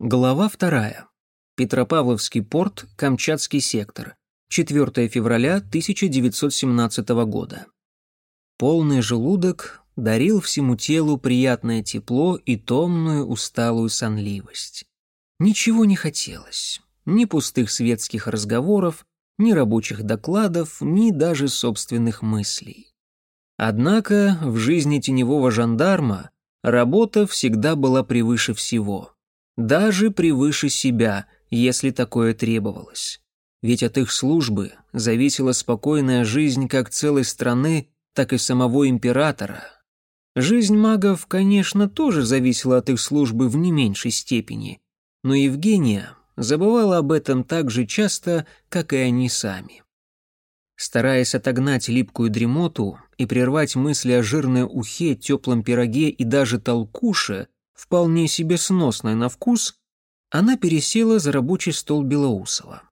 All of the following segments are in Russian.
Глава вторая. Петропавловский порт, Камчатский сектор. 4 февраля 1917 года. Полный желудок дарил всему телу приятное тепло и томную усталую сонливость. Ничего не хотелось. Ни пустых светских разговоров, ни рабочих докладов, ни даже собственных мыслей. Однако в жизни теневого жандарма работа всегда была превыше всего — даже превыше себя, если такое требовалось. Ведь от их службы зависела спокойная жизнь как целой страны, так и самого императора. Жизнь магов, конечно, тоже зависела от их службы в не меньшей степени, но Евгения забывала об этом так же часто, как и они сами. Стараясь отогнать липкую дремоту и прервать мысли о жирной ухе, теплом пироге и даже толкуше, вполне себе сносной на вкус, она пересела за рабочий стол Белоусова.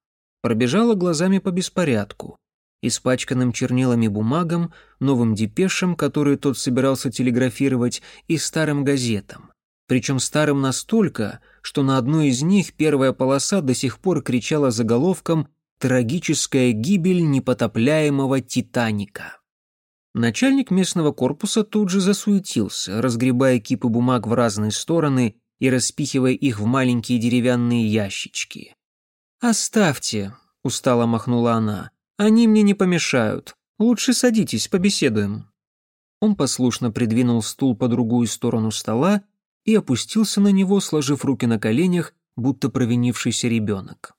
Пробежала глазами по беспорядку, испачканным чернилами бумагам, новым депешам, которые тот собирался телеграфировать, и старым газетам. Причем старым настолько, что на одной из них первая полоса до сих пор кричала заголовком «Трагическая гибель непотопляемого Титаника». Начальник местного корпуса тут же засуетился, разгребая кипы бумаг в разные стороны и распихивая их в маленькие деревянные ящички. «Оставьте», — устало махнула она, — «они мне не помешают. Лучше садитесь, побеседуем». Он послушно придвинул стул по другую сторону стола и опустился на него, сложив руки на коленях, будто провинившийся ребенок.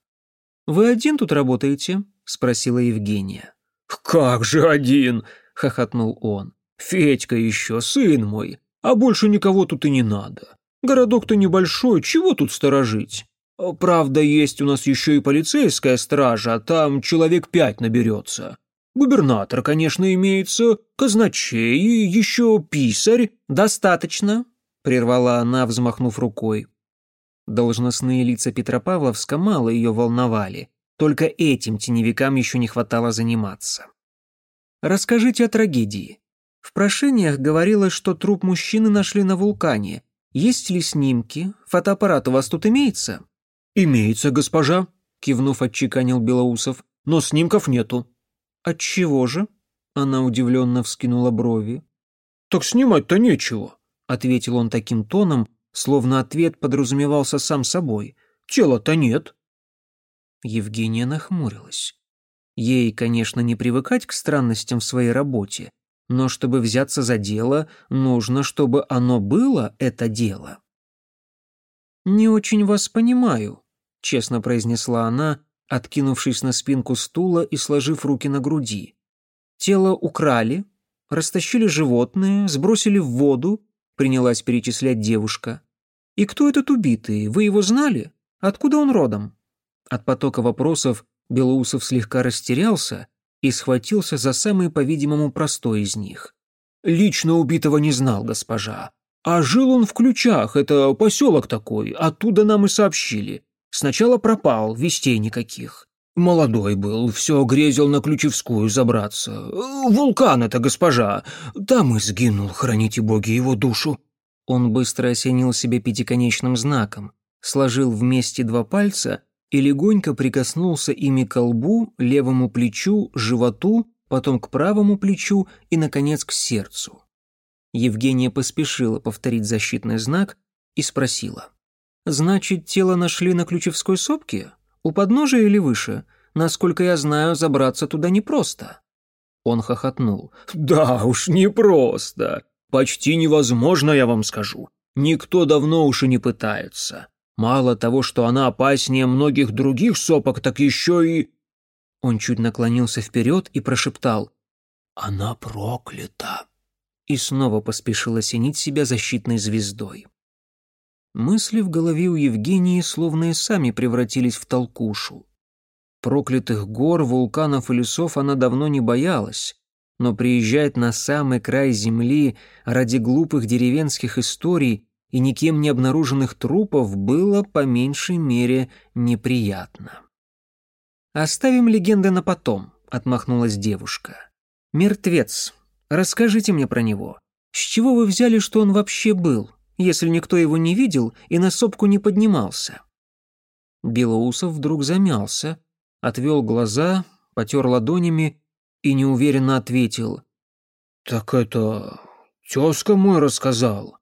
«Вы один тут работаете?» — спросила Евгения. «Как же один?» — хохотнул он. «Федька еще, сын мой, а больше никого тут и не надо. Городок-то небольшой, чего тут сторожить? Правда, есть у нас еще и полицейская стража, там человек пять наберется. Губернатор, конечно, имеется, казначей и еще писарь. Достаточно», — прервала она, взмахнув рукой. Должностные лица Петропавловска мало ее волновали, только этим теневикам еще не хватало заниматься. Расскажите о трагедии. В прошениях говорилось, что труп мужчины нашли на вулкане. Есть ли снимки? Фотоаппарат у вас тут имеется? Имеется, госпожа, кивнув, отчеканил Белоусов. Но снимков нету. От чего же? Она удивленно вскинула брови. Так снимать-то нечего, ответил он таким тоном, словно ответ подразумевался сам собой. Тела-то нет. Евгения нахмурилась. Ей, конечно, не привыкать к странностям в своей работе, но чтобы взяться за дело, нужно, чтобы оно было, это дело. «Не очень вас понимаю», — честно произнесла она, откинувшись на спинку стула и сложив руки на груди. «Тело украли, растащили животные, сбросили в воду», — принялась перечислять девушка. «И кто этот убитый? Вы его знали? Откуда он родом?» От потока вопросов Белоусов слегка растерялся и схватился за самый, по-видимому, простой из них. «Лично убитого не знал, госпожа. А жил он в Ключах, это поселок такой, оттуда нам и сообщили. Сначала пропал, вестей никаких. Молодой был, все грезил на Ключевскую забраться. Вулкан это, госпожа. Там и сгинул, храните боги его душу». Он быстро осенил себе пятиконечным знаком, сложил вместе два пальца и легонько прикоснулся ими к лбу, левому плечу, животу, потом к правому плечу и, наконец, к сердцу. Евгения поспешила повторить защитный знак и спросила. «Значит, тело нашли на Ключевской сопке? У подножия или выше? Насколько я знаю, забраться туда непросто». Он хохотнул. «Да уж, непросто. Почти невозможно, я вам скажу. Никто давно уж и не пытается. Мало того, что она опаснее многих других сопок, так еще и...» Он чуть наклонился вперед и прошептал «Она проклята!» и снова поспешил осенить себя защитной звездой. Мысли в голове у Евгении словно и сами превратились в толкушу. Проклятых гор, вулканов и лесов она давно не боялась, но приезжать на самый край земли ради глупых деревенских историй и никем не обнаруженных трупов было по меньшей мере неприятно. «Оставим легенды на потом», — отмахнулась девушка. «Мертвец. Расскажите мне про него. С чего вы взяли, что он вообще был? если никто его не видел и на сопку не поднимался. Белоусов вдруг замялся, отвел глаза, потер ладонями и неуверенно ответил. «Так это тезка мой рассказал.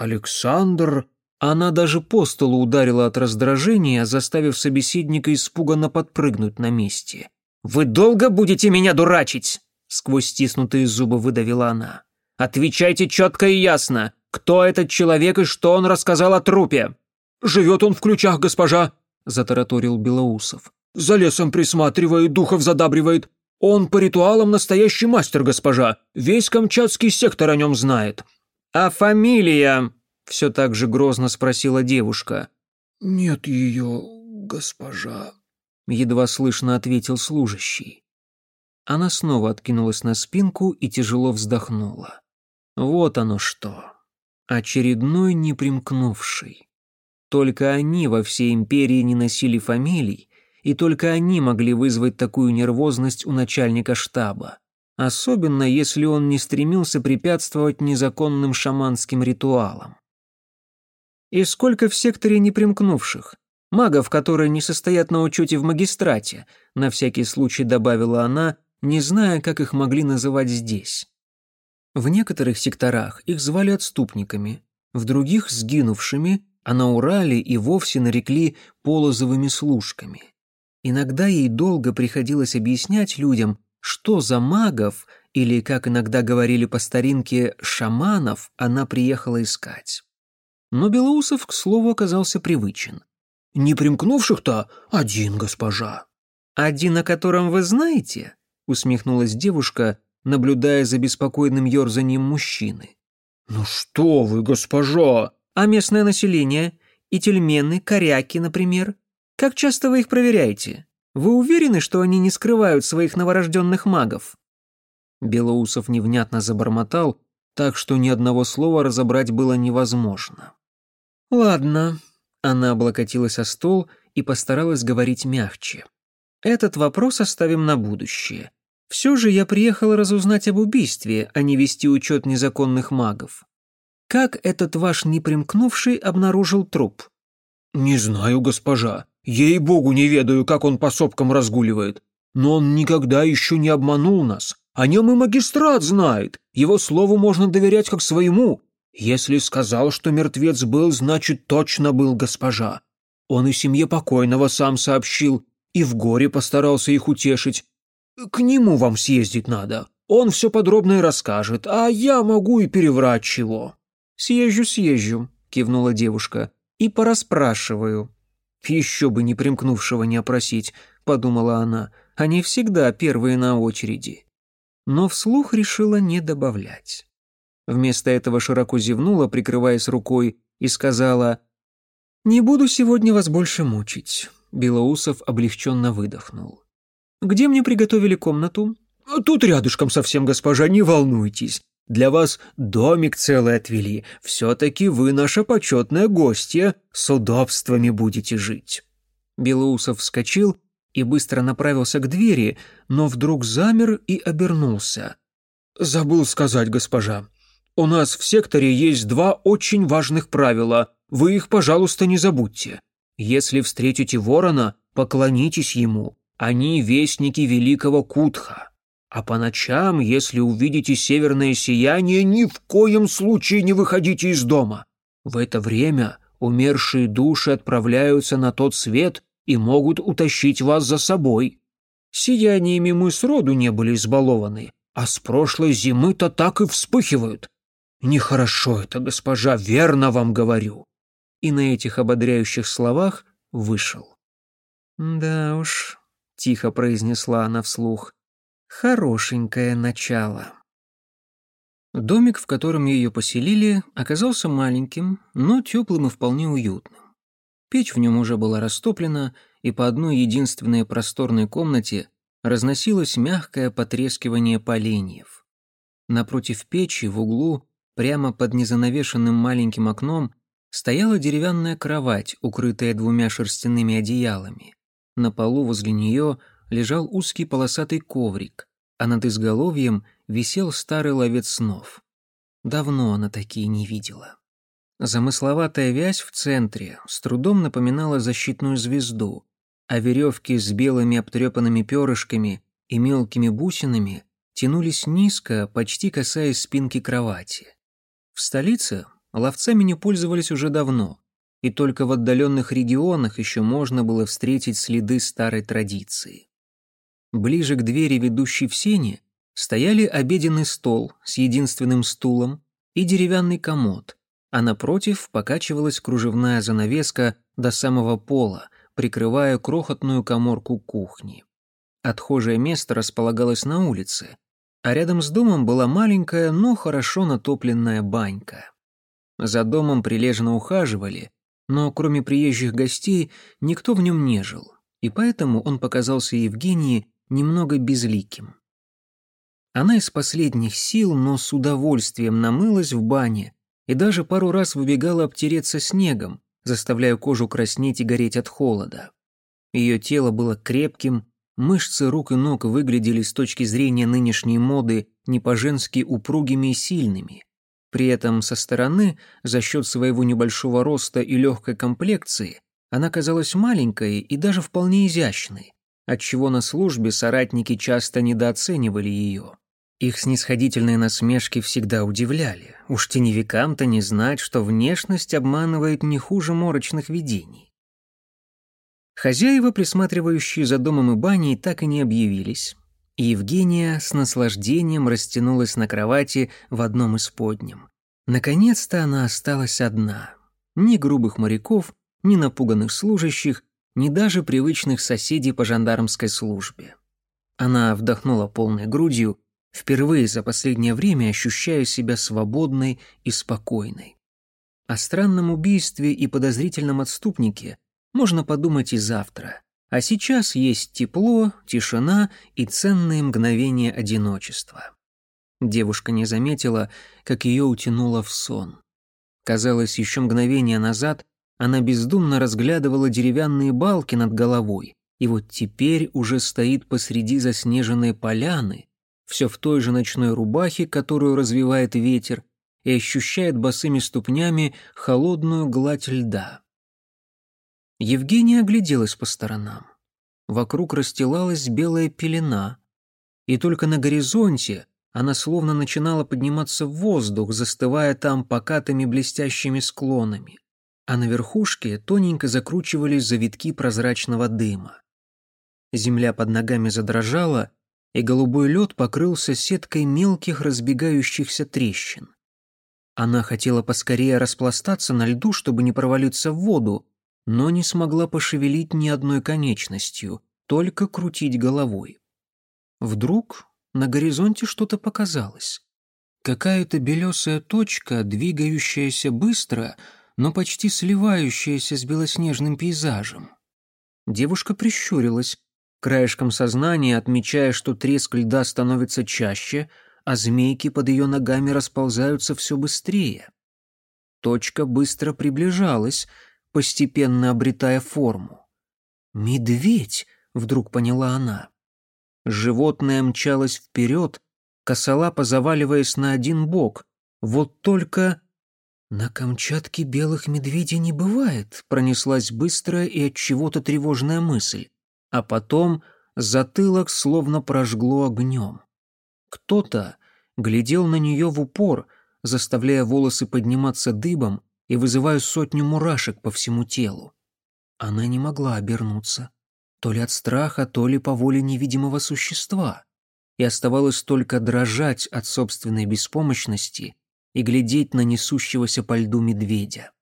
Александр...» Она даже по столу ударила от раздражения, заставив собеседника испуганно подпрыгнуть на месте. «Вы долго будете меня дурачить?» Сквозь стиснутые зубы выдавила она. «Отвечайте четко и ясно. Кто этот человек и что он рассказал о трупе?» «Живет он в ключах, госпожа», — затараторил Белоусов. «За лесом присматривает, духов задабривает. Он по ритуалам настоящий мастер, госпожа. Весь камчатский сектор о нем знает». «А фамилия?» все так же грозно спросила девушка. «Нет ее, госпожа», — едва слышно ответил служащий. Она снова откинулась на спинку и тяжело вздохнула. Вот оно что. Очередной непримкнувший. Только они во всей империи не носили фамилий, и только они могли вызвать такую нервозность у начальника штаба. Особенно, если он не стремился препятствовать незаконным шаманским ритуалам. И сколько в секторе непримкнувших? Магов, которые не состоят на учете в магистрате, на всякий случай добавила она, не зная, как их могли называть здесь. В некоторых секторах их звали отступниками, в других — сгинувшими, а на Урале и вовсе нарекли полозовыми служками. Иногда ей долго приходилось объяснять людям, что за магов, или, как иногда говорили по старинке, шаманов, она приехала искать. Но Белоусов, к слову, оказался привычен. «Не примкнувших-то один, госпожа». «Один, о котором вы знаете?» — усмехнулась девушка, наблюдая за беспокойным ерзанием мужчины. «Ну что вы, госпожа!» «А местное население? И тельмены, коряки, например? Как часто вы их проверяете? Вы уверены, что они не скрывают своих новорожденных магов?» Белоусов невнятно забормотал, так что ни одного слова разобрать было невозможно. «Ладно». Она облокотилась о стол и постаралась говорить мягче. «Этот вопрос оставим на будущее. Все же я приехала разузнать об убийстве, а не вести учет незаконных магов. Как этот ваш непримкнувший обнаружил труп?» «Не знаю, госпожа. Ей-богу, не ведаю, как он по сопкам разгуливает. Но он никогда еще не обманул нас. О нем и магистрат знает. Его слову можно доверять как своему. Если сказал, что мертвец был, значит, точно был госпожа. Он и семье покойного сам сообщил, и в горе постарался их утешить. К нему вам съездить надо. Он все подробно и расскажет, а я могу и переврать чего». «Съезжу, съезжу», — кивнула девушка, — «и пораспрашиваю». «Еще бы не примкнувшего не опросить», — подумала она, — «они всегда первые на очереди». Но вслух решила не добавлять. Вместо этого широко зевнула, прикрываясь рукой, и сказала «Не буду сегодня вас больше мучить». Белоусов облегченно выдохнул. «Где мне приготовили комнату?» «Тут рядышком совсем, госпожа, не волнуйтесь. Для вас домик целый отвели. Все-таки вы наша почетная гостья, с удобствами будете жить». Белоусов вскочил и быстро направился к двери, но вдруг замер и обернулся. «Забыл сказать, госпожа. У нас в секторе есть два очень важных правила. Вы их, пожалуйста, не забудьте. Если встретите ворона, поклонитесь ему. Они вестники великого Кутха. А по ночам, если увидите северное сияние, ни в коем случае не выходите из дома. В это время умершие души отправляются на тот свет и могут утащить вас за собой. Сияниями мы сроду не были избалованы, а с прошлой зимы-то так и вспыхивают. Нехорошо это, госпожа, верно вам говорю. И на этих ободряющих словах вышел. Да уж, тихо произнесла она вслух. Хорошенькое начало. Домик, в котором ее поселили, оказался маленьким, но теплым и вполне уютным. Печь в нем уже была растоплена, и по одной единственной просторной комнате разносилось мягкое потрескивание поленьев. Напротив печи в углу Прямо под незанавешенным маленьким окном стояла деревянная кровать, укрытая двумя шерстяными одеялами. На полу возле нее лежал узкий полосатый коврик, а над изголовьем висел старый ловец снов. Давно она такие не видела. Замысловатая вязь в центре с трудом напоминала защитную звезду, а веревки с белыми обтрепанными перышками и мелкими бусинами тянулись низко, почти касаясь спинки кровати. В столице ловцами не пользовались уже давно, и только в отдаленных регионах еще можно было встретить следы старой традиции. Ближе к двери, ведущей в сене, стояли обеденный стол с единственным стулом и деревянный комод, а напротив покачивалась кружевная занавеска до самого пола, прикрывая крохотную коморку кухни. Отхожее место располагалось на улице, а рядом с домом была маленькая, но хорошо натопленная банька. За домом прилежно ухаживали, но кроме приезжих гостей никто в нем не жил, и поэтому он показался Евгении немного безликим. Она из последних сил, но с удовольствием намылась в бане и даже пару раз выбегала обтереться снегом, заставляя кожу краснеть и гореть от холода. Ее тело было крепким, мышцы рук и ног выглядели с точки зрения нынешней моды не по-женски упругими и сильными. При этом со стороны, за счет своего небольшого роста и легкой комплекции, она казалась маленькой и даже вполне изящной, отчего на службе соратники часто недооценивали ее. Их снисходительные насмешки всегда удивляли. Уж теневикам-то не знать, что внешность обманывает не хуже морочных видений. Хозяева, присматривающие за домом и баней, так и не объявились. И Евгения с наслаждением растянулась на кровати в одном из подням. Наконец-то она осталась одна. Ни грубых моряков, ни напуганных служащих, ни даже привычных соседей по жандармской службе. Она вдохнула полной грудью Впервые за последнее время ощущаю себя свободной и спокойной. О странном убийстве и подозрительном отступнике можно подумать и завтра. А сейчас есть тепло, тишина и ценные мгновения одиночества. Девушка не заметила, как ее утянуло в сон. Казалось, еще мгновение назад она бездумно разглядывала деревянные балки над головой, и вот теперь уже стоит посреди заснеженной поляны, все в той же ночной рубахе, которую развивает ветер, и ощущает босыми ступнями холодную гладь льда. Евгения огляделась по сторонам. Вокруг расстилалась белая пелена, и только на горизонте она словно начинала подниматься в воздух, застывая там покатыми блестящими склонами, а на верхушке тоненько закручивались завитки прозрачного дыма. Земля под ногами задрожала, и голубой лед покрылся сеткой мелких разбегающихся трещин. Она хотела поскорее распластаться на льду, чтобы не провалиться в воду, но не смогла пошевелить ни одной конечностью, только крутить головой. Вдруг на горизонте что-то показалось. Какая-то белесая точка, двигающаяся быстро, но почти сливающаяся с белоснежным пейзажем. Девушка прищурилась, краешком сознания отмечая, что треск льда становится чаще, а змейки под ее ногами расползаются все быстрее. Точка быстро приближалась, постепенно обретая форму. «Медведь!» — вдруг поняла она. Животное мчалось вперед, косолапо заваливаясь на один бок. Вот только... «На Камчатке белых медведей не бывает», — пронеслась быстрая и от чего-то тревожная мысль а потом затылок словно прожгло огнем. Кто-то глядел на нее в упор, заставляя волосы подниматься дыбом и вызывая сотню мурашек по всему телу. Она не могла обернуться, то ли от страха, то ли по воле невидимого существа, и оставалось только дрожать от собственной беспомощности и глядеть на несущегося по льду медведя.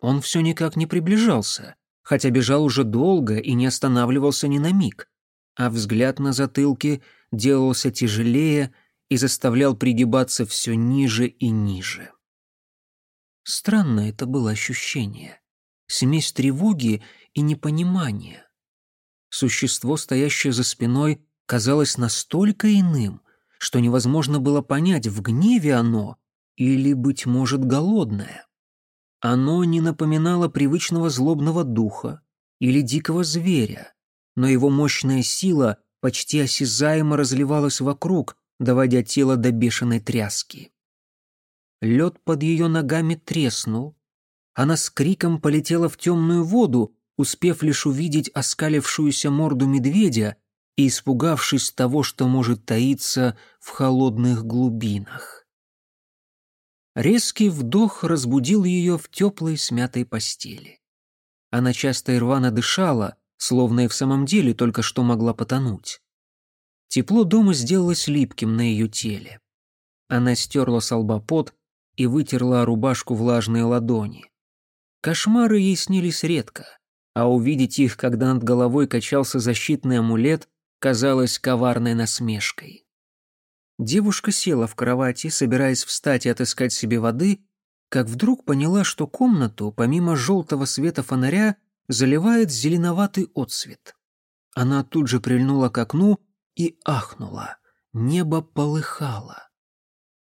Он все никак не приближался, хотя бежал уже долго и не останавливался ни на миг, а взгляд на затылке делался тяжелее и заставлял пригибаться все ниже и ниже. Странное это было ощущение. Смесь тревоги и непонимания. Существо, стоящее за спиной, казалось настолько иным, что невозможно было понять, в гневе оно или, быть может, голодное. Оно не напоминало привычного злобного духа или дикого зверя, но его мощная сила почти осязаемо разливалась вокруг, доводя тело до бешеной тряски. Лед под ее ногами треснул, Она с криком полетела в темную воду, успев лишь увидеть оскалившуюся морду медведя и испугавшись того, что может таиться в холодных глубинах. Резкий вдох разбудил ее в теплой смятой постели. Она часто и рвано дышала, словно и в самом деле только что могла потонуть. Тепло дома сделалось липким на ее теле. Она стерла с лба пот и вытерла рубашку влажные ладони. Кошмары ей снились редко, а увидеть их, когда над головой качался защитный амулет, казалось коварной насмешкой. Девушка села в кровати, собираясь встать и отыскать себе воды, как вдруг поняла, что комнату, помимо желтого света фонаря, заливает зеленоватый отсвет. Она тут же прильнула к окну и ахнула. Небо полыхало.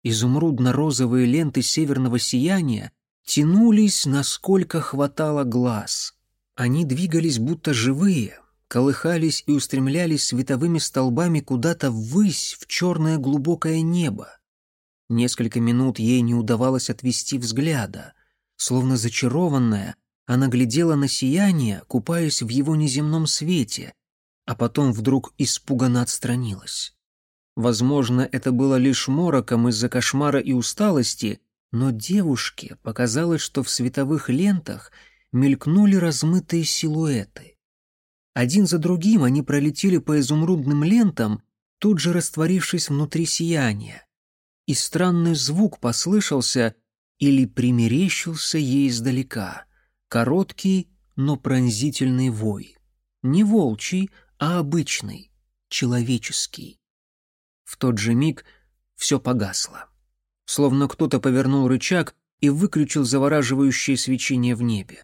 Изумрудно-розовые ленты северного сияния тянулись, насколько хватало глаз. Они двигались будто живые, колыхались и устремлялись световыми столбами куда-то ввысь, в черное глубокое небо. Несколько минут ей не удавалось отвести взгляда. Словно зачарованная, она глядела на сияние, купаясь в его неземном свете, а потом вдруг испуганно отстранилась. Возможно, это было лишь мороком из-за кошмара и усталости, но девушке показалось, что в световых лентах мелькнули размытые силуэты. Один за другим они пролетели по изумрудным лентам, тут же растворившись внутри сияния. И странный звук послышался или примерещился ей издалека. Короткий, но пронзительный вой. Не волчий, а обычный, человеческий. В тот же миг все погасло. Словно кто-то повернул рычаг и выключил завораживающее свечение в небе.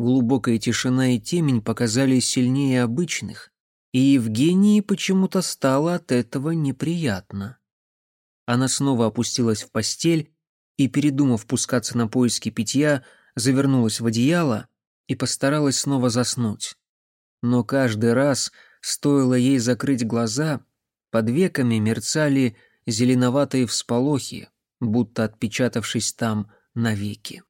Глубокая тишина и темень показались сильнее обычных, и Евгении почему-то стало от этого неприятно. Она снова опустилась в постель и, передумав пускаться на поиски питья, завернулась в одеяло и постаралась снова заснуть. Но каждый раз, стоило ей закрыть глаза, под веками мерцали зеленоватые всполохи, будто отпечатавшись там навеки.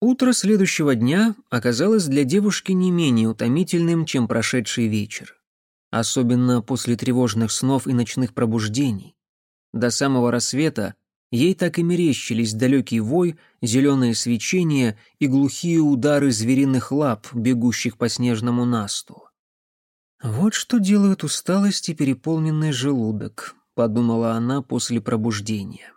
Утро следующего дня оказалось для девушки не менее утомительным, чем прошедший вечер. Особенно после тревожных снов и ночных пробуждений. До самого рассвета ей так и мерещились далекий вой, зеленое свечение и глухие удары звериных лап, бегущих по снежному насту. «Вот что делают усталость и переполненный желудок», — подумала она после пробуждения.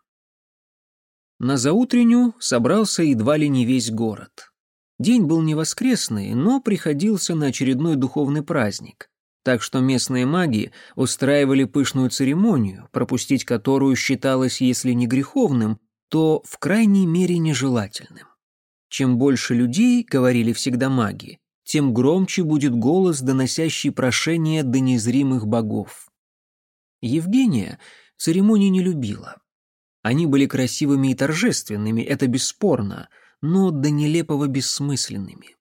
На заутренню собрался едва ли не весь город. День был не воскресный, но приходился на очередной духовный праздник, так что местные маги устраивали пышную церемонию, пропустить которую считалось, если не греховным, то в крайней мере нежелательным. Чем больше людей, говорили всегда маги, тем громче будет голос, доносящий прошение до незримых богов. Евгения церемонии не любила. Они были красивыми и торжественными, это бесспорно, но до нелепого бессмысленными.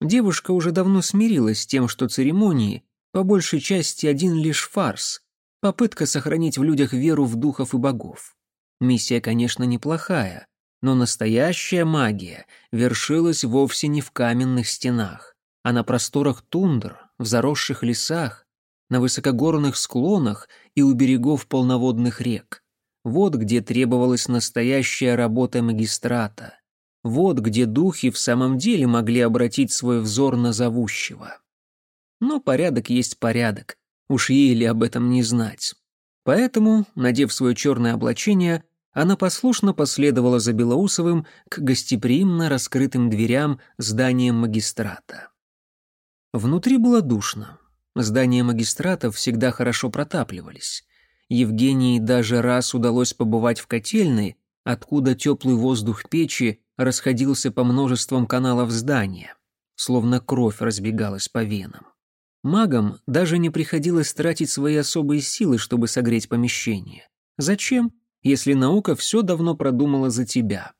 Девушка уже давно смирилась с тем, что церемонии по большей части один лишь фарс, попытка сохранить в людях веру в духов и богов. Миссия, конечно, неплохая, но настоящая магия вершилась вовсе не в каменных стенах, а на просторах тундр, в заросших лесах, на высокогорных склонах и у берегов полноводных рек. Вот где требовалась настоящая работа магистрата. Вот где духи в самом деле могли обратить свой взор на зовущего. Но порядок есть порядок, уж ей ли об этом не знать. Поэтому, надев свое черное облачение, она послушно последовала за Белоусовым к гостеприимно раскрытым дверям здания магистрата. Внутри было душно. Здания магистрата всегда хорошо протапливались. Евгении даже раз удалось побывать в котельной, откуда теплый воздух печи расходился по множествам каналов здания, словно кровь разбегалась по венам. Магам даже не приходилось тратить свои особые силы, чтобы согреть помещение. Зачем, если наука все давно продумала за тебя?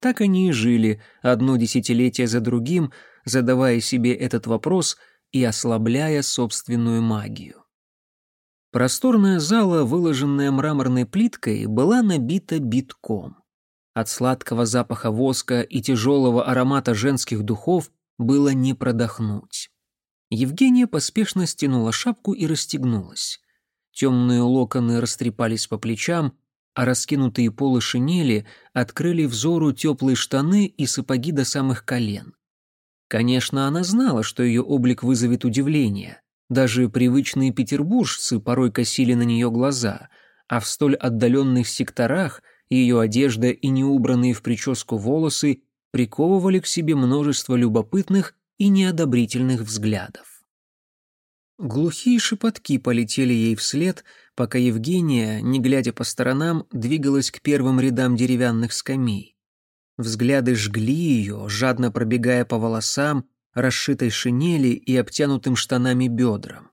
Так они и жили, одно десятилетие за другим, задавая себе этот вопрос и ослабляя собственную магию. Просторная зала, выложенная мраморной плиткой, была набита битком. От сладкого запаха воска и тяжелого аромата женских духов было не продохнуть. Евгения поспешно стянула шапку и расстегнулась. Темные локоны растрепались по плечам, а раскинутые полы шинели открыли взору теплые штаны и сапоги до самых колен. Конечно, она знала, что ее облик вызовет удивление. Даже привычные петербуржцы порой косили на нее глаза, а в столь отдаленных секторах ее одежда и неубранные в прическу волосы приковывали к себе множество любопытных и неодобрительных взглядов. Глухие шепотки полетели ей вслед, пока Евгения, не глядя по сторонам, двигалась к первым рядам деревянных скамей. Взгляды жгли ее, жадно пробегая по волосам, расшитой шинели и обтянутым штанами бедрам.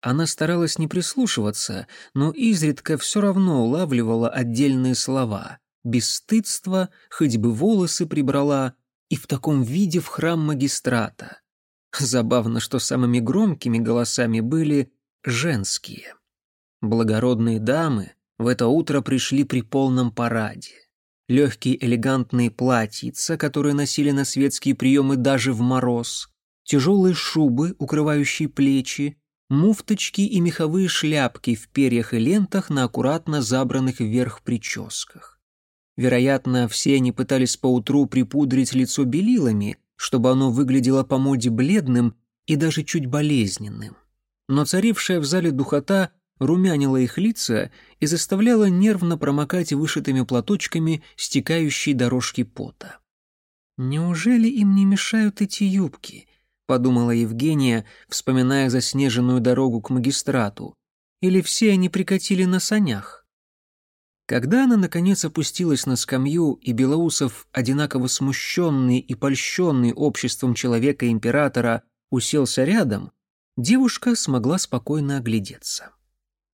Она старалась не прислушиваться, но изредка все равно улавливала отдельные слова. «Бесстыдство», «хоть бы волосы прибрала» и в таком виде в храм магистрата. Забавно, что самыми громкими голосами были женские. Благородные дамы в это утро пришли при полном параде. Легкие элегантные платьица, которые носили на светские приемы даже в мороз, тяжелые шубы, укрывающие плечи, муфточки и меховые шляпки в перьях и лентах на аккуратно забранных вверх прическах. Вероятно, все они пытались поутру припудрить лицо белилами, чтобы оно выглядело по моде бледным и даже чуть болезненным. Но царившая в зале духота румянила их лица и заставляла нервно промокать вышитыми платочками стекающие дорожки пота. «Неужели им не мешают эти юбки?» — подумала Евгения, вспоминая заснеженную дорогу к магистрату. «Или все они прикатили на санях?» Когда она, наконец, опустилась на скамью, и Белоусов, одинаково смущенный и польщенный обществом человека-императора, уселся рядом, девушка смогла спокойно оглядеться.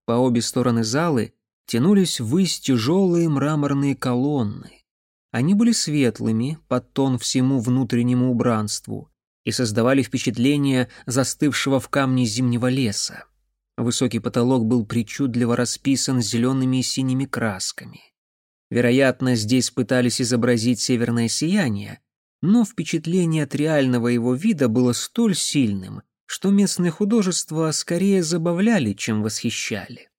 По обе стороны залы тянулись ввысь тяжелые мраморные колонны. Они были светлыми, под тон всему внутреннему убранству, и создавали впечатление застывшего в камне зимнего леса. Высокий потолок был причудливо расписан зелеными и синими красками. Вероятно, здесь пытались изобразить северное сияние, но впечатление от реального его вида было столь сильным, что местные художества скорее забавляли, чем восхищали.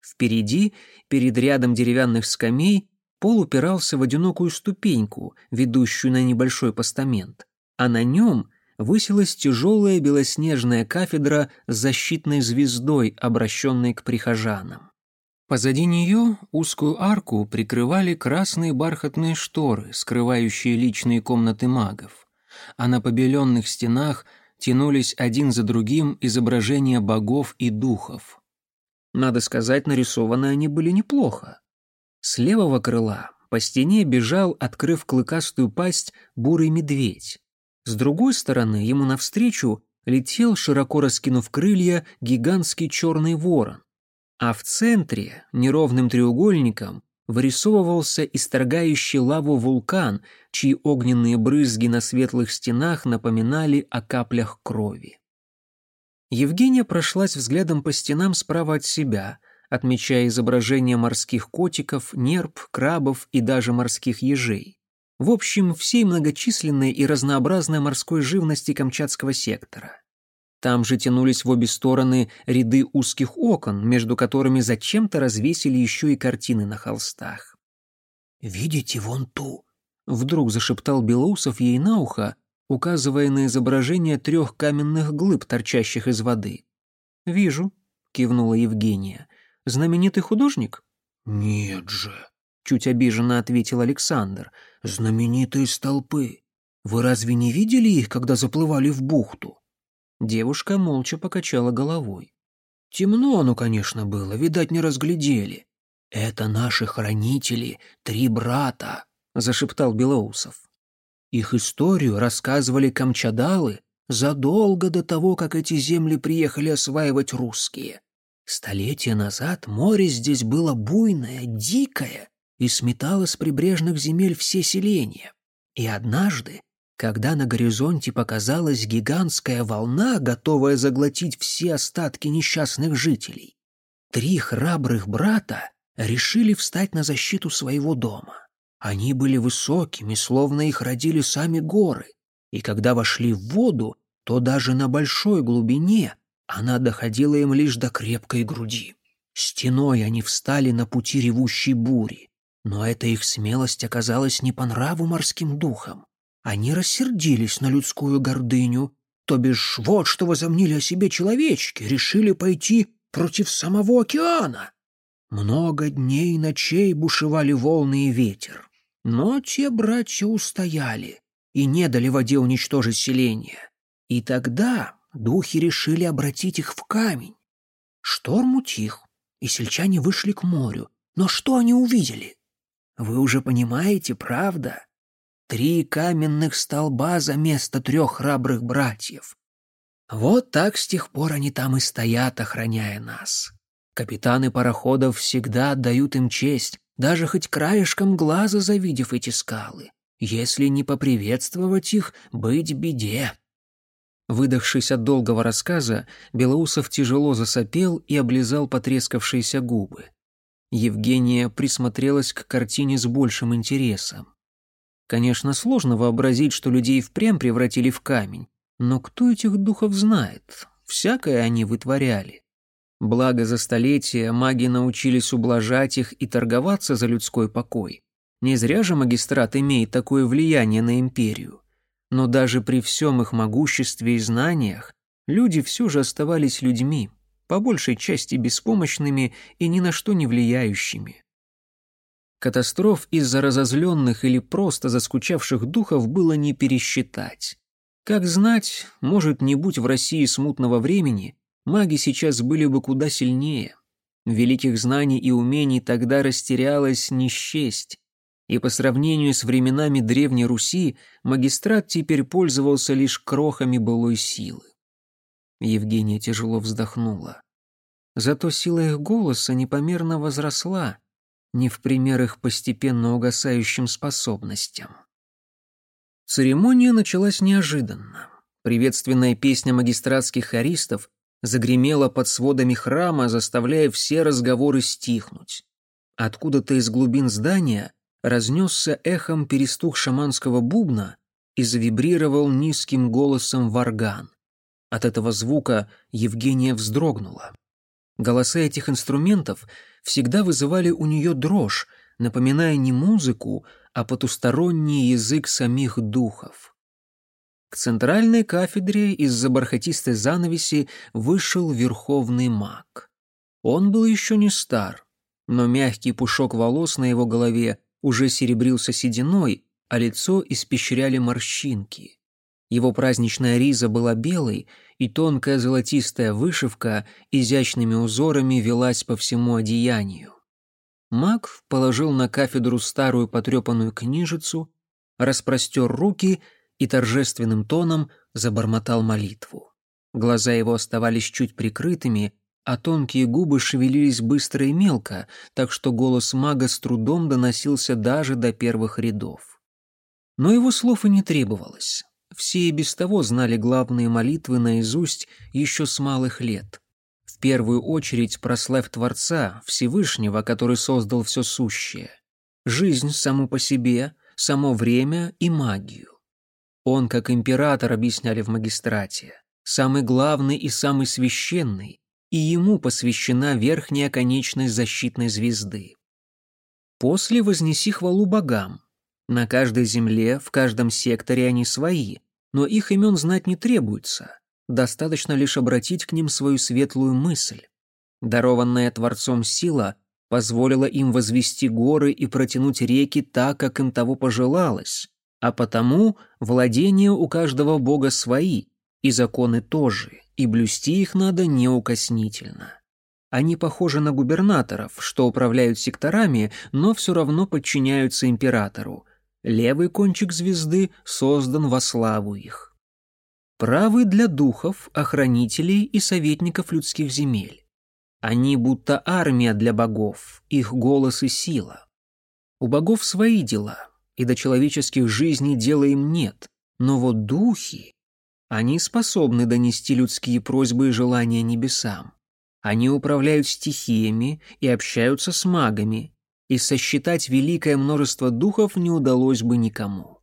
Впереди, перед рядом деревянных скамей, пол упирался в одинокую ступеньку, ведущую на небольшой постамент, а на нем высилась тяжелая белоснежная кафедра с защитной звездой, обращенной к прихожанам. Позади нее узкую арку прикрывали красные бархатные шторы, скрывающие личные комнаты магов, а на побеленных стенах тянулись один за другим изображения богов и духов. Надо сказать, нарисованы они были неплохо. С левого крыла по стене бежал, открыв клыкастую пасть, бурый медведь. С другой стороны, ему навстречу летел, широко раскинув крылья, гигантский черный ворон. А в центре, неровным треугольником, вырисовывался исторгающий лаву вулкан, чьи огненные брызги на светлых стенах напоминали о каплях крови. Евгения прошлась взглядом по стенам справа от себя, отмечая изображения морских котиков, нерп, крабов и даже морских ежей. В общем, всей многочисленной и разнообразной морской живности Камчатского сектора. Там же тянулись в обе стороны ряды узких окон, между которыми зачем-то развесили еще и картины на холстах. «Видите вон ту?» — вдруг зашептал Белоусов ей на ухо, указывая на изображение трех каменных глыб, торчащих из воды. «Вижу», — кивнула Евгения. «Знаменитый художник?» «Нет же», — чуть обиженно ответил Александр. «Знаменитые столпы. Вы разве не видели их, когда заплывали в бухту?» Девушка молча покачала головой. «Темно оно, конечно, было, видать, не разглядели. Это наши хранители, три брата», — зашептал Белоусов. «Их историю рассказывали камчадалы задолго до того, как эти земли приехали осваивать русские. Столетия назад море здесь было буйное, дикое, и сметала с прибрежных земель все селения. И однажды, когда на горизонте показалась гигантская волна, готовая заглотить все остатки несчастных жителей, три храбрых брата решили встать на защиту своего дома. Они были высокими, словно их родили сами горы. И когда вошли в воду, то даже на большой глубине она доходила им лишь до крепкой груди. Стеной они встали на пути ревущей бури. Но эта их смелость оказалась не по нраву морским духам. Они рассердились на людскую гордыню, то бишь вот что возомнили о себе человечки, решили пойти против самого океана. Много дней и ночей бушевали волны и ветер. Но те братья устояли и не дали воде уничтожить селение. И тогда духи решили обратить их в камень. Шторм утих, и сельчане вышли к морю. Но что они увидели? Вы уже понимаете, правда? Три каменных столба за место трех храбрых братьев. Вот так с тех пор они там и стоят, охраняя нас. Капитаны пароходов всегда отдают им честь, даже хоть краешком глаза завидев эти скалы. Если не поприветствовать их, быть беде. Выдохшись от долгого рассказа, Белоусов тяжело засопел и облизал потрескавшиеся губы. Евгения присмотрелась к картине с большим интересом. Конечно, сложно вообразить, что людей впрямь превратили в камень, но кто этих духов знает? Всякое они вытворяли. Благо за столетия маги научились ублажать их и торговаться за людской покой. Не зря же магистрат имеет такое влияние на империю. Но даже при всем их могуществе и знаниях люди все же оставались людьми, по большей части беспомощными и ни на что не влияющими. Катастроф из-за разозленных или просто заскучавших духов было не пересчитать. Как знать, может, не будь в России смутного времени, маги сейчас были бы куда сильнее. Великих знаний и умений тогда растерялось не и по сравнению с временами Древней Руси магистрат теперь пользовался лишь крохами былой силы. Евгения тяжело вздохнула. Зато сила их голоса непомерно возросла, не в пример их постепенно угасающим способностям. Церемония началась неожиданно. Приветственная песня магистратских хористов загремела под сводами храма, заставляя все разговоры стихнуть. Откуда-то из глубин здания разнесся эхом перестук шаманского бубна и завибрировал низким голосом варган. От этого звука Евгения вздрогнула. Голоса этих инструментов всегда вызывали у нее дрожь, напоминая не музыку, а потусторонний язык самих духов. К центральной кафедре из-за бархатистой занавеси вышел верховный маг. Он был еще не стар, но мягкий пушок волос на его голове уже серебрился сединой, а лицо испещряли морщинки. Его праздничная риза была белой, и тонкая золотистая вышивка изящными узорами велась по всему одеянию. Маг положил на кафедру старую потрепанную книжицу, распростер руки и торжественным тоном забормотал молитву. Глаза его оставались чуть прикрытыми, а тонкие губы шевелились быстро и мелко, так что голос мага с трудом доносился даже до первых рядов. Но его слов и не требовалось. Все и без того знали главные молитвы наизусть еще с малых лет. В первую очередь прославь Творца, Всевышнего, который создал все сущее. Жизнь саму по себе, само время и магию. Он, как император, объясняли в магистрате, самый главный и самый священный, и ему посвящена верхняя конечность защитной звезды. После вознеси хвалу богам, на каждой земле, в каждом секторе они свои, но их имен знать не требуется. Достаточно лишь обратить к ним свою светлую мысль. Дарованная Творцом сила позволила им возвести горы и протянуть реки так, как им того пожелалось, а потому владения у каждого бога свои, и законы тоже, и блюсти их надо неукоснительно. Они похожи на губернаторов, что управляют секторами, но все равно подчиняются императору, Левый кончик звезды создан во славу их. Правый для духов, охранителей и советников людских земель. Они будто армия для богов, их голос и сила. У богов свои дела, и до человеческих жизней дела им нет, но вот духи, они способны донести людские просьбы и желания небесам. Они управляют стихиями и общаются с магами, и сосчитать великое множество духов не удалось бы никому.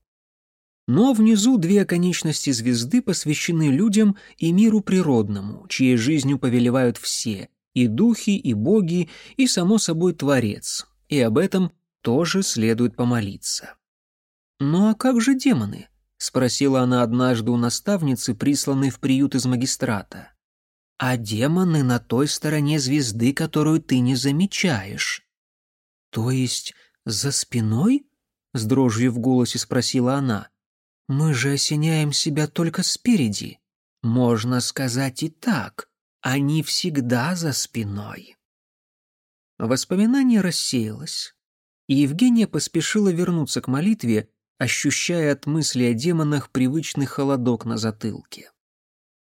Но внизу две оконечности звезды посвящены людям и миру природному, чьей жизнью повелевают все, и духи, и боги, и, само собой, Творец, и об этом тоже следует помолиться. «Ну а как же демоны?» — спросила она однажды у наставницы, присланной в приют из магистрата. «А демоны на той стороне звезды, которую ты не замечаешь». «То есть за спиной?» — с дрожью в голосе спросила она. «Мы же осеняем себя только спереди. Можно сказать и так. Они всегда за спиной». Воспоминание рассеялось, и Евгения поспешила вернуться к молитве, ощущая от мысли о демонах привычный холодок на затылке.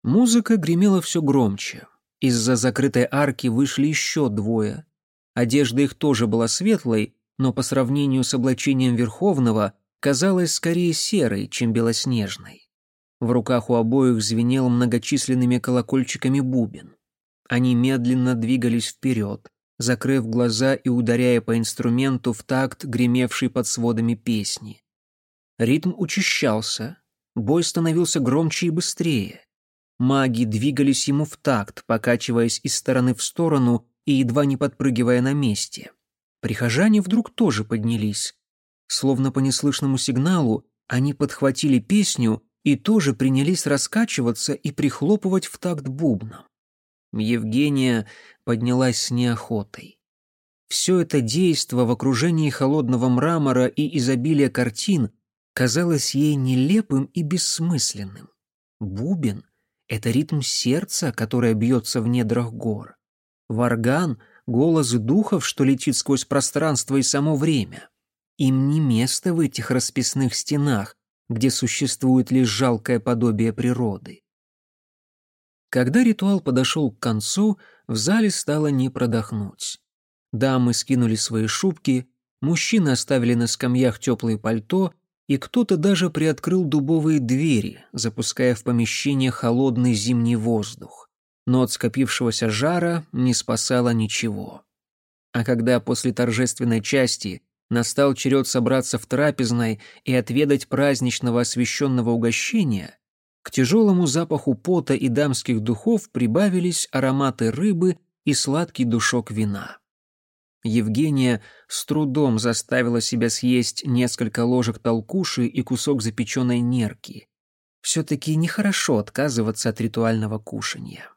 Музыка гремела все громче. Из-за закрытой арки вышли еще двое. Одежда их тоже была светлой, но по сравнению с облачением Верховного казалась скорее серой, чем белоснежной. В руках у обоих звенел многочисленными колокольчиками бубен. Они медленно двигались вперед, закрыв глаза и ударяя по инструменту в такт гремевшей под сводами песни. Ритм учащался, бой становился громче и быстрее. Маги двигались ему в такт, покачиваясь из стороны в сторону и едва не подпрыгивая на месте. Прихожане вдруг тоже поднялись. Словно по неслышному сигналу, они подхватили песню и тоже принялись раскачиваться и прихлопывать в такт бубном. Евгения поднялась с неохотой. Все это действо в окружении холодного мрамора и изобилия картин казалось ей нелепым и бессмысленным. Бубен — это ритм сердца, которое бьется в недрах гор. Варган — голос духов, что летит сквозь пространство и само время. Им не место в этих расписных стенах, где существует лишь жалкое подобие природы. Когда ритуал подошел к концу, в зале стало не продохнуть. Дамы скинули свои шубки, мужчины оставили на скамьях теплые пальто, и кто-то даже приоткрыл дубовые двери, запуская в помещение холодный зимний воздух. Но от скопившегося жара не спасало ничего. А когда после торжественной части настал черед собраться в трапезной и отведать праздничного освященного угощения, к тяжелому запаху пота и дамских духов прибавились ароматы рыбы и сладкий душок вина. Евгения с трудом заставила себя съесть несколько ложек толкуши и кусок запеченной нерки. Все-таки нехорошо отказываться от ритуального кушанья.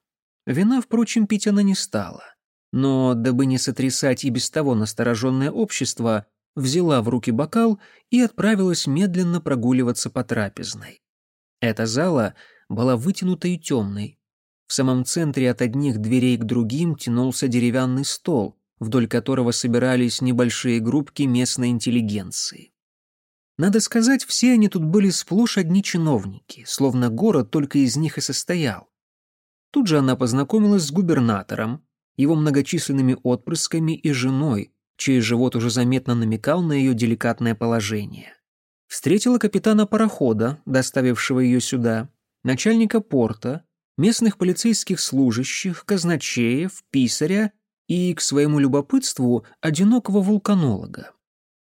Вина, впрочем, пить она не стала. Но, дабы не сотрясать и без того настороженное общество, взяла в руки бокал и отправилась медленно прогуливаться по трапезной. Эта зала была вытянутой и темной. В самом центре от одних дверей к другим тянулся деревянный стол, вдоль которого собирались небольшие группки местной интеллигенции. Надо сказать, все они тут были сплошь одни чиновники, словно город только из них и состоял. Тут же она познакомилась с губернатором, его многочисленными отпрысками и женой, чей живот уже заметно намекал на ее деликатное положение. Встретила капитана парохода, доставившего ее сюда, начальника порта, местных полицейских служащих, казначеев, писаря и, к своему любопытству, одинокого вулканолога.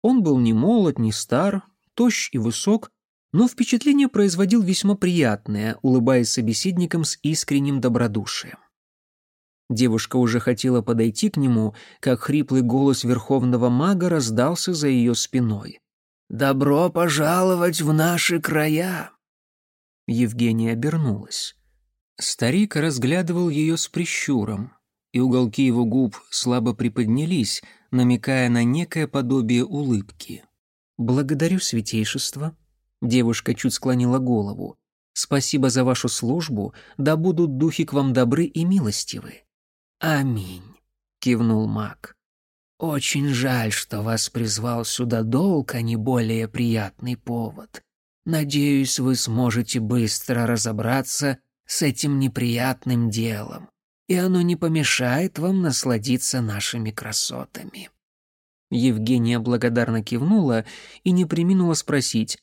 Он был не молод, не стар, тощ и высок, но впечатление производил весьма приятное, улыбаясь собеседникам с искренним добродушием. Девушка уже хотела подойти к нему, как хриплый голос верховного мага раздался за ее спиной. «Добро пожаловать в наши края!» Евгения обернулась. Старик разглядывал ее с прищуром, и уголки его губ слабо приподнялись, намекая на некое подобие улыбки. «Благодарю, святейшество». Девушка чуть склонила голову. «Спасибо за вашу службу, да будут духи к вам добры и милостивы». «Аминь», — кивнул маг. «Очень жаль, что вас призвал сюда долг, а не более приятный повод. Надеюсь, вы сможете быстро разобраться с этим неприятным делом и оно не помешает вам насладиться нашими красотами». Евгения благодарно кивнула и не приминула спросить,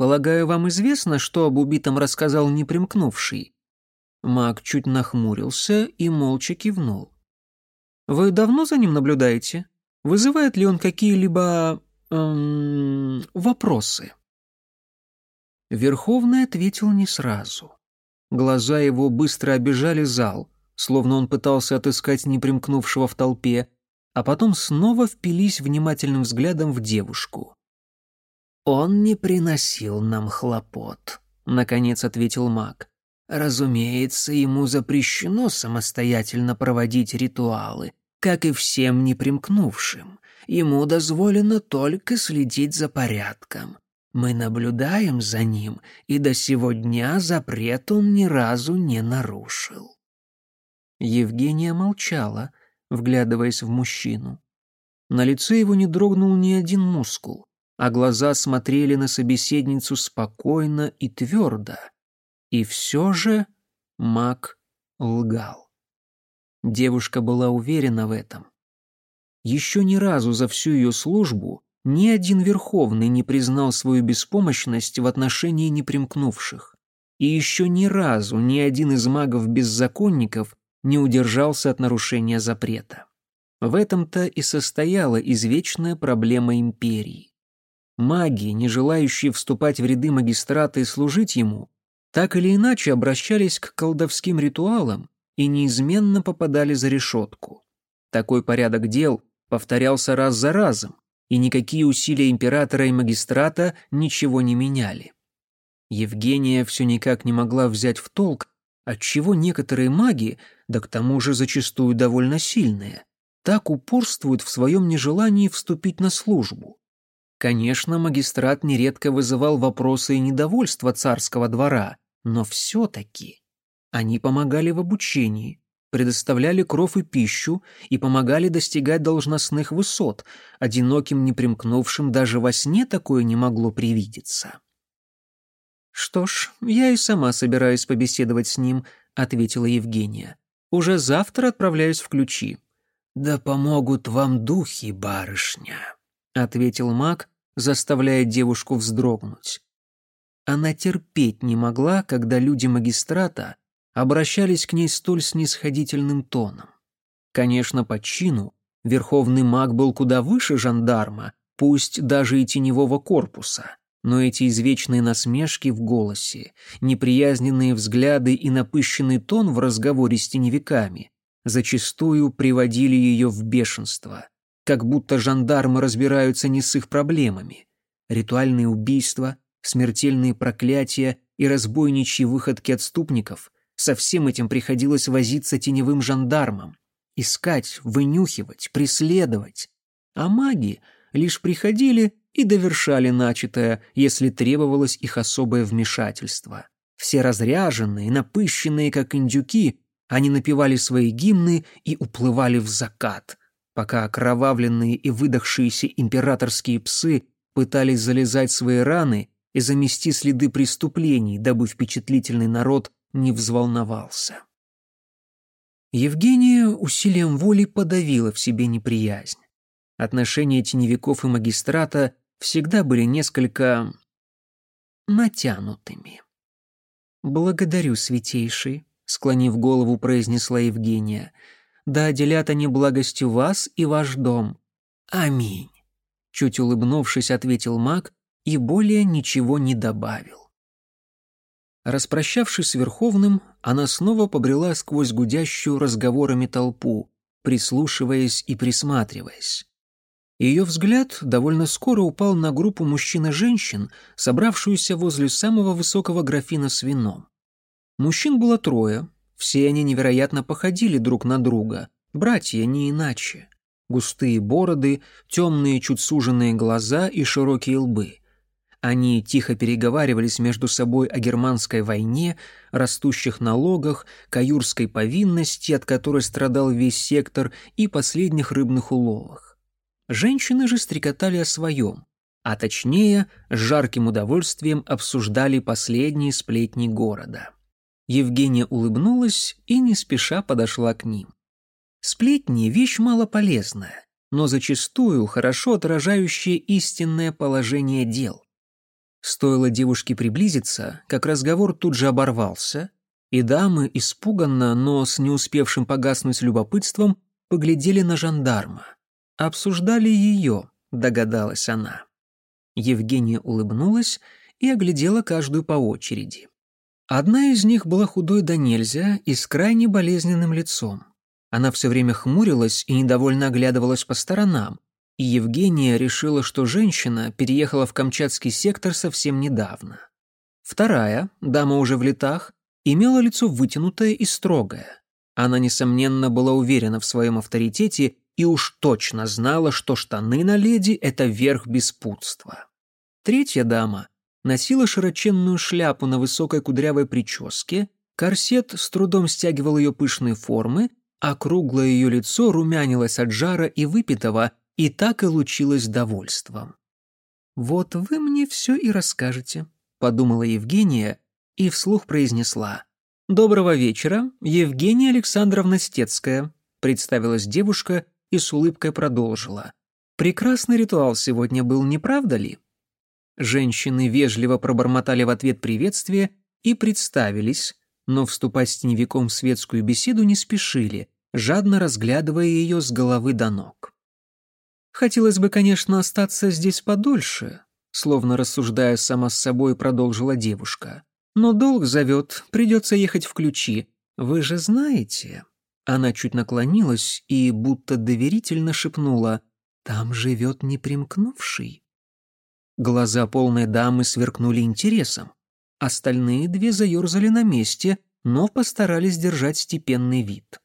«Полагаю, вам известно, что об убитом рассказал непримкнувший?» Маг чуть нахмурился и молча кивнул. «Вы давно за ним наблюдаете?» Вызывает ли он какие-либо... Эм, вопросы?» Верховный ответил не сразу. Глаза его быстро обижали зал, словно он пытался отыскать непримкнувшего в толпе, а потом снова впились внимательным взглядом в девушку. «Он не приносил нам хлопот», — наконец ответил маг. «Разумеется, ему запрещено самостоятельно проводить ритуалы, как и всем непримкнувшим. Ему дозволено только следить за порядком. Мы наблюдаем за ним, и до сего дня запрет он ни разу не нарушил». Евгения молчала, вглядываясь в мужчину. На лице его не дрогнул ни один мускул, а глаза смотрели на собеседницу спокойно и твердо. И все же маг лгал. Девушка была уверена в этом. Еще ни разу за всю ее службу ни один верховный не признал свою беспомощность в отношении непримкнувших. И еще ни разу ни один из магов-беззаконников не удержался от нарушения запрета. В этом-то и состояла извечная проблема империи. Маги, не желающие вступать в ряды магистрата и служить ему, так или иначе обращались к колдовским ритуалам и неизменно попадали за решетку. Такой порядок дел повторялся раз за разом, и никакие усилия императора и магистрата ничего не меняли. Евгения все никак не могла взять в толк, отчего некоторые маги да к тому же зачастую довольно сильные, так упорствуют в своем нежелании вступить на службу. Конечно, магистрат нередко вызывал вопросы и недовольство царского двора, но все-таки они помогали в обучении, предоставляли кров и пищу и помогали достигать должностных высот, одиноким непримкнувшим даже во сне такое не могло привидеться. «Что ж, я и сама собираюсь побеседовать с ним», — ответила Евгения. Уже завтра отправляюсь в ключи». «Да помогут вам духи, барышня», — ответил маг, заставляя девушку вздрогнуть. Она терпеть не могла, когда люди магистрата обращались к ней столь снисходительным тоном. Конечно, по чину верховный маг был куда выше жандарма, пусть даже и теневого корпуса но эти извечные насмешки в голосе, неприязненные взгляды и напыщенный тон в разговоре с теневиками зачастую приводили ее в бешенство, как будто жандармы разбираются не с их проблемами. Ритуальные убийства, смертельные проклятия и разбойничьи выходки отступников — со всем этим приходилось возиться теневым жандармам, искать, вынюхивать, преследовать. А маги лишь приходили и довершали начатое, если требовалось их особое вмешательство. Все разряженные, напыщенные, как индюки, они напевали свои гимны и уплывали в закат, пока окровавленные и выдохшиеся императорские псы пытались залезать свои раны и замести следы преступлений, дабы впечатлительный народ не взволновался. Евгения усилием воли подавила в себе неприязнь. Отношения теневиков и магистрата всегда были несколько натянутыми. «Благодарю, святейший», — склонив голову, произнесла Евгения. «Да отделят они благостью вас и ваш дом». «Аминь», — чуть улыбнувшись, ответил маг и более ничего не добавил. Распрощавшись с Верховным, она снова побрела сквозь гудящую разговорами толпу, прислушиваясь и присматриваясь. Ее взгляд довольно скоро упал на группу мужчин и женщин, собравшуюся возле самого высокого графина с вином. Мужчин было трое, все они невероятно походили друг на друга, братья не иначе. Густые бороды, темные чуть суженные глаза и широкие лбы. Они тихо переговаривались между собой о германской войне, растущих налогах, каюрской повинности, от которой страдал весь сектор, и последних рыбных уловах. Женщины же стрекотали о своем, а точнее, с жарким удовольствием обсуждали последние сплетни города. Евгения улыбнулась и не спеша подошла к ним. Сплетни — вещь малополезная, но зачастую хорошо отражающая истинное положение дел. Стоило девушке приблизиться, как разговор тут же оборвался, и дамы, испуганно, но с не успевшим погаснуть любопытством, поглядели на жандарма — Обсуждали ее, догадалась она. Евгения улыбнулась и оглядела каждую по очереди. Одна из них была худой до нельзя и с крайне болезненным лицом. Она все время хмурилась и недовольно оглядывалась по сторонам, и Евгения решила, что женщина переехала в Камчатский сектор совсем недавно. Вторая, дама уже в летах, имела лицо вытянутое и строгое. Она, несомненно, была уверена в своем авторитете и уж точно знала, что штаны на леди — это верх беспутства. Третья дама носила широченную шляпу на высокой кудрявой прическе, корсет с трудом стягивал ее пышные формы, а круглое ее лицо румянилось от жара и выпитого, и так и лучилось довольством. «Вот вы мне все и расскажете», — подумала Евгения и вслух произнесла. «Доброго вечера, Евгения Александровна Стецкая», — представилась девушка и с улыбкой продолжила. «Прекрасный ритуал сегодня был, не правда ли?» Женщины вежливо пробормотали в ответ приветствие и представились, но вступать с теневиком в светскую беседу не спешили, жадно разглядывая ее с головы до ног. «Хотелось бы, конечно, остаться здесь подольше», словно рассуждая сама с собой, продолжила девушка. «Но долг зовет, придется ехать в ключи. Вы же знаете...» Она чуть наклонилась и будто доверительно шепнула «Там живет непримкнувший». Глаза полной дамы сверкнули интересом. Остальные две заерзали на месте, но постарались держать степенный вид.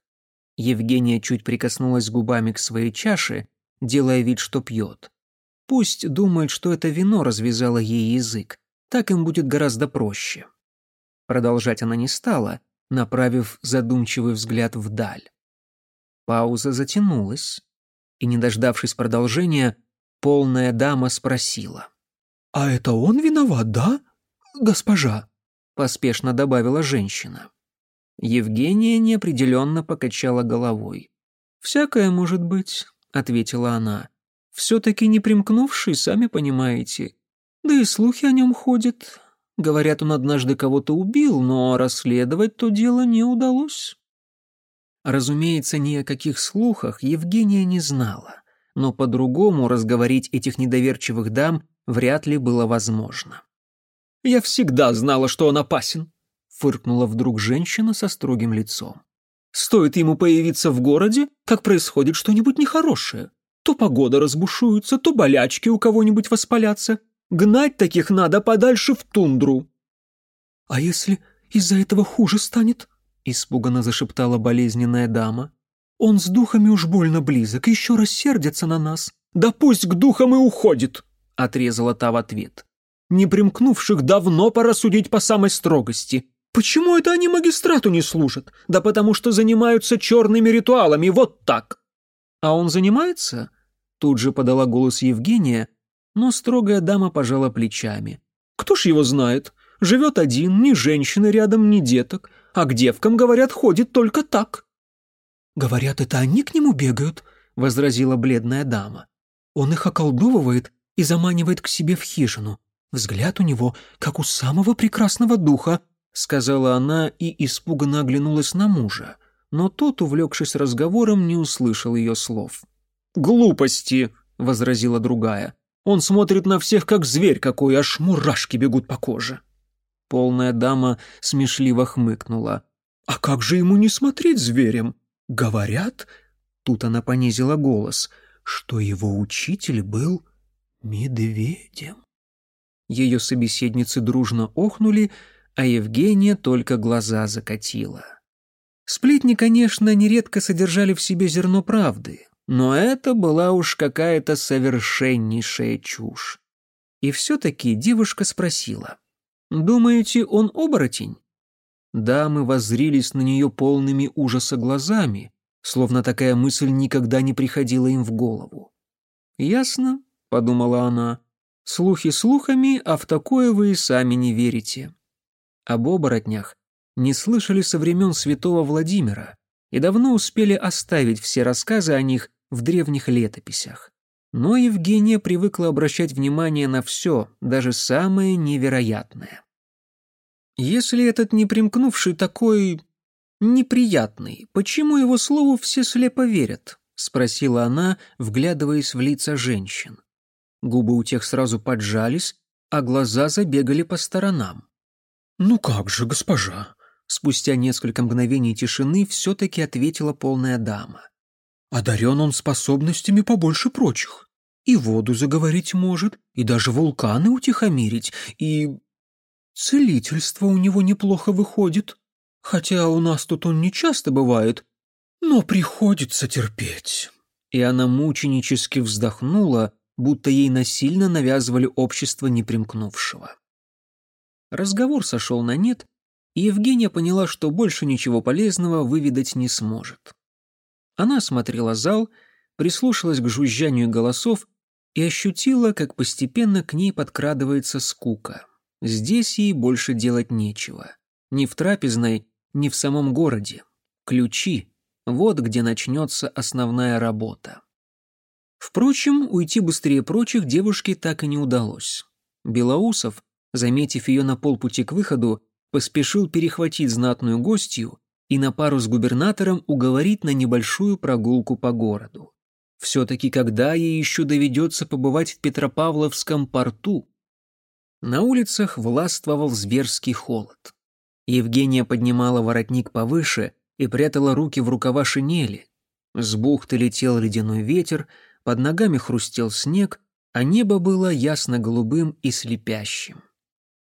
Евгения чуть прикоснулась губами к своей чаше, делая вид, что пьет. Пусть думает, что это вино развязало ей язык, так им будет гораздо проще. Продолжать она не стала, направив задумчивый взгляд вдаль. Пауза затянулась, и, не дождавшись продолжения, полная дама спросила. «А это он виноват, да, госпожа?» — поспешно добавила женщина. Евгения неопределенно покачала головой. «Всякое может быть», — ответила она. «Все-таки не примкнувший, сами понимаете. Да и слухи о нем ходят. Говорят, он однажды кого-то убил, но расследовать то дело не удалось». Разумеется, ни о каких слухах Евгения не знала, но по-другому разговорить этих недоверчивых дам вряд ли было возможно. «Я всегда знала, что он опасен», — фыркнула вдруг женщина со строгим лицом. «Стоит ему появиться в городе, как происходит что-нибудь нехорошее. То погода разбушуется, то болячки у кого-нибудь воспалятся. Гнать таких надо подальше в тундру». «А если из-за этого хуже станет?» — испуганно зашептала болезненная дама. «Он с духами уж больно близок, еще рассердится на нас». «Да пусть к духам и уходит!» — отрезала та в ответ. «Непримкнувших давно пора судить по самой строгости. Почему это они магистрату не служат? Да потому что занимаются черными ритуалами, вот так!» «А он занимается?» — тут же подала голос Евгения, но строгая дама пожала плечами. «Кто ж его знает? Живет один, ни женщины рядом, ни деток, а к девкам, говорят, ходит только так». «Говорят, это они к нему бегают», — возразила бледная дама. «Он их околдовывает и заманивает к себе в хижину. Взгляд у него, как у самого прекрасного духа», — сказала она и испуганно оглянулась на мужа. Но тот, увлекшись разговором, не услышал ее слов. «Глупости!» — возразила другая. «Он смотрит на всех, как зверь какой, аж мурашки бегут по коже». Полная дама смешливо хмыкнула. «А как же ему не смотреть зверем? Говорят...» Тут она понизила голос, что его учитель был медведем. Ее собеседницы дружно охнули, а Евгения только глаза закатила. Сплетни, конечно, нередко содержали в себе зерно правды, но это была уж какая-то совершеннейшая чушь. И все-таки девушка спросила, «Думаете, он оборотень?» Дамы воззрились на нее полными ужаса глазами, словно такая мысль никогда не приходила им в голову. «Ясно», — подумала она, — «слухи слухами, а в такое вы и сами не верите». Об оборотнях не слышали со времен святого Владимира и давно успели оставить все рассказы о них в древних летописях. Но Евгения привыкла обращать внимание на все, даже самое невероятное. Если этот непримкнувший такой неприятный, почему его слову все слепо верят? — спросила она, вглядываясь в лица женщин. Губы у тех сразу поджались, а глаза забегали по сторонам. «Ну как же, госпожа!» Спустя несколько мгновений тишины все-таки ответила полная дама. «Одарен он способностями побольше прочих. И воду заговорить может, и даже вулканы утихомирить, и... Целительство у него неплохо выходит. Хотя у нас тут он не часто бывает, но приходится терпеть». И она мученически вздохнула, будто ей насильно навязывали общество непримкнувшего. Разговор сошел на нет, и Евгения поняла, что больше ничего полезного выведать не сможет. Она осмотрела зал, прислушалась к жужжанию голосов и ощутила, как постепенно к ней подкрадывается скука. Здесь ей больше делать нечего. Ни в трапезной, ни в самом городе. Ключи — вот где начнется основная работа. Впрочем, уйти быстрее прочих девушке так и не удалось. Белоусов, заметив ее на полпути к выходу, поспешил перехватить знатную гостью и на пару с губернатором уговорить на небольшую прогулку по городу. Все-таки когда ей еще доведется побывать в Петропавловском порту? На улицах властвовал зверский холод. Евгения поднимала воротник повыше и прятала руки в рукава шинели. С бухты летел ледяной ветер, под ногами хрустел снег, а небо было ясно-голубым и слепящим.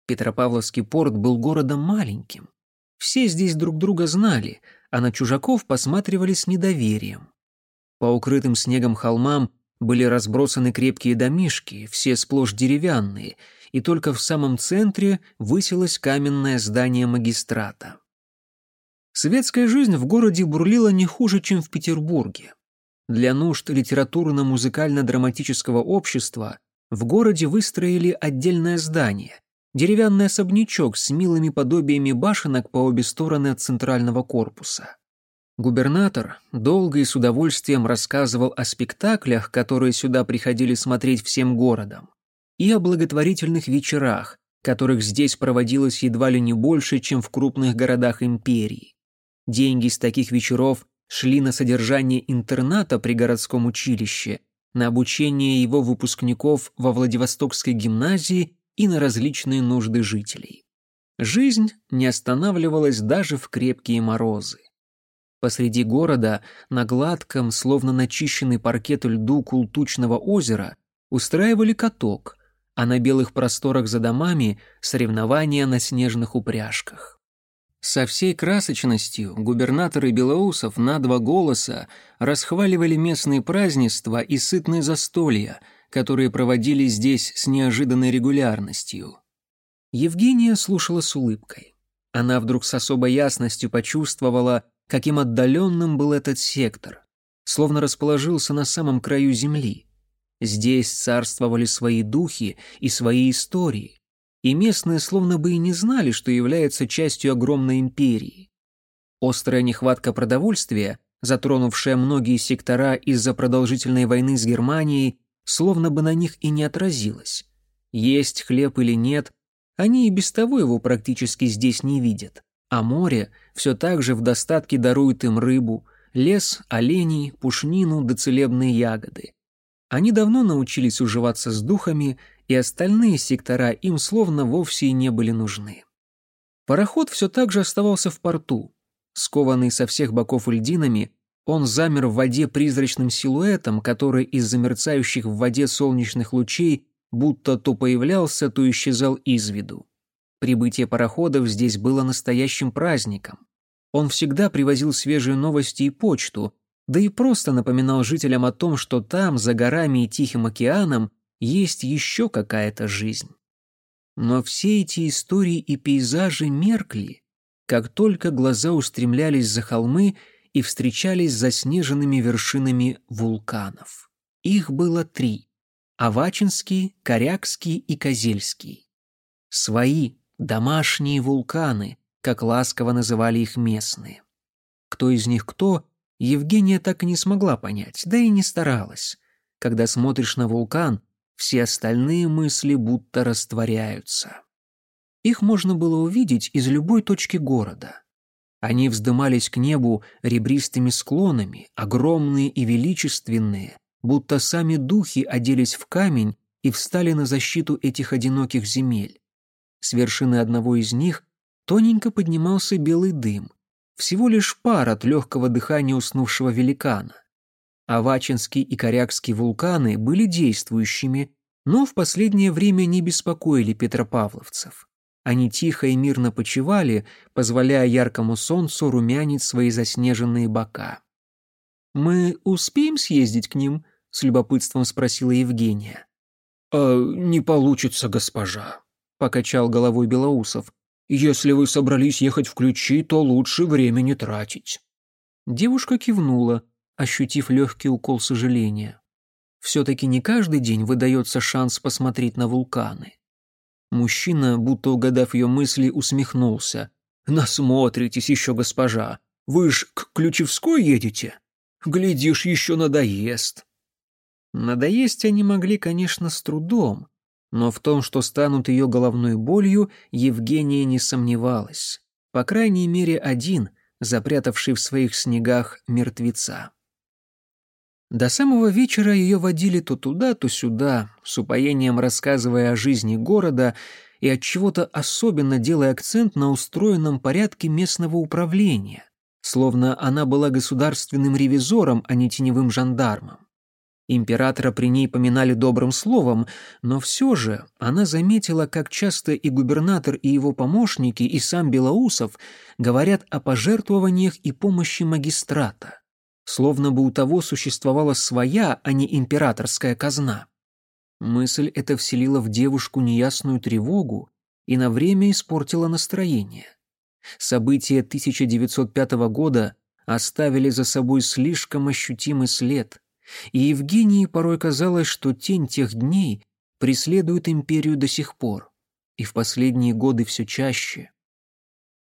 Петропавловский порт был городом маленьким. Все здесь друг друга знали, а на чужаков посматривали с недоверием. По укрытым снегом холмам были разбросаны крепкие домишки, все сплошь деревянные, и только в самом центре высилось каменное здание магистрата. Светская жизнь в городе бурлила не хуже, чем в Петербурге. Для нужд литературно-музыкально-драматического общества в городе выстроили отдельное здание, деревянный особнячок с милыми подобиями башенок по обе стороны от центрального корпуса. Губернатор долго и с удовольствием рассказывал о спектаклях, которые сюда приходили смотреть всем городом, и о благотворительных вечерах, которых здесь проводилось едва ли не больше, чем в крупных городах империи. Деньги с таких вечеров шли на содержание интерната при городском училище, на обучение его выпускников во Владивостокской гимназии и на различные нужды жителей. Жизнь не останавливалась даже в крепкие морозы. Посреди города, на гладком, словно начищенный паркет льду култучного озера, устраивали каток, а на белых просторах за домами соревнования на снежных упряжках. Со всей красочностью губернаторы Белоусов на два голоса расхваливали местные празднества и сытные застолья – которые проводили здесь с неожиданной регулярностью. Евгения слушала с улыбкой. Она вдруг с особой ясностью почувствовала, каким отдаленным был этот сектор, словно расположился на самом краю земли. Здесь царствовали свои духи и свои истории, и местные словно бы и не знали, что являются частью огромной империи. Острая нехватка продовольствия, затронувшая многие сектора из-за продолжительной войны с Германией, словно бы на них и не отразилось. Есть хлеб или нет, они и без того его практически здесь не видят. А море все так же в достатке дарует им рыбу, лес, оленей, пушнину да целебные ягоды. Они давно научились уживаться с духами, и остальные сектора им словно вовсе и не были нужны. Пароход все так же оставался в порту. Скованный со всех боков льдинами, он замер в воде призрачным силуэтом, который из-за мерцающих в воде солнечных лучей будто то появлялся, то исчезал из виду. Прибытие пароходов здесь было настоящим праздником. Он всегда привозил свежие новости и почту, да и просто напоминал жителям о том, что там, за горами и Тихим океаном, есть еще какая-то жизнь. Но все эти истории и пейзажи меркли, как только глаза устремлялись за холмы и встречались заснеженными вершинами вулканов. Их было три – Авачинский, Корякский и Козельский. Свои, домашние вулканы, как ласково называли их местные. Кто из них кто, Евгения так и не смогла понять, да и не старалась. Когда смотришь на вулкан, все остальные мысли будто растворяются. Их можно было увидеть из любой точки города. Они вздымались к небу ребристыми склонами, огромные и величественные, будто сами духи оделись в камень и встали на защиту этих одиноких земель. С вершины одного из них тоненько поднимался белый дым, всего лишь пар от легкого дыхания уснувшего великана. Авачинский и Корякский вулканы были действующими, но в последнее время не беспокоили петропавловцев. Они тихо и мирно почивали, позволяя яркому солнцу румянить свои заснеженные бока. «Мы успеем съездить к ним?» — с любопытством спросила Евгения. «А не получится, госпожа», — покачал головой Белоусов. «Если вы собрались ехать в ключи, то лучше времени тратить». Девушка кивнула, ощутив легкий укол сожаления. Все-таки не каждый день выдается шанс посмотреть на вулканы. Мужчина, будто угадав ее мысли, усмехнулся. «Насмотритесь еще, госпожа. Вы ж к Ключевской едете? Глядишь, еще надоест». Надоесть они могли, конечно, с трудом, но в том, что станут ее головной болью, Евгения не сомневалась. По крайней мере, один, запрятавший в своих снегах мертвеца. До самого вечера ее водили то туда, то сюда, с упоением рассказывая о жизни города и от чего-то особенно делая акцент на устроенном порядке местного управления, словно она была государственным ревизором, а не теневым жандармом. Императора при ней поминали добрым словом, но все же она заметила, как часто и губернатор, и его помощники, и сам Белоусов говорят о пожертвованиях и помощи магистрата словно бы у того существовала своя, а не императорская казна. Мысль эта вселила в девушку неясную тревогу и на время испортила настроение. События 1905 года оставили за собой слишком ощутимый след, и Евгении порой казалось, что тень тех дней преследует империю до сих пор, и в последние годы все чаще.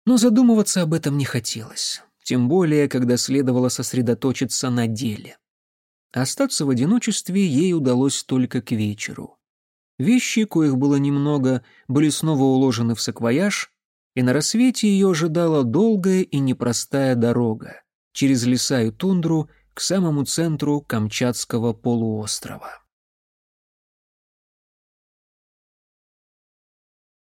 Но задумываться об этом не хотелось тем более, когда следовало сосредоточиться на деле. Остаться в одиночестве ей удалось только к вечеру. Вещи, коих было немного, были снова уложены в саквояж, и на рассвете ее ожидала долгая и непростая дорога через леса и тундру к самому центру Камчатского полуострова.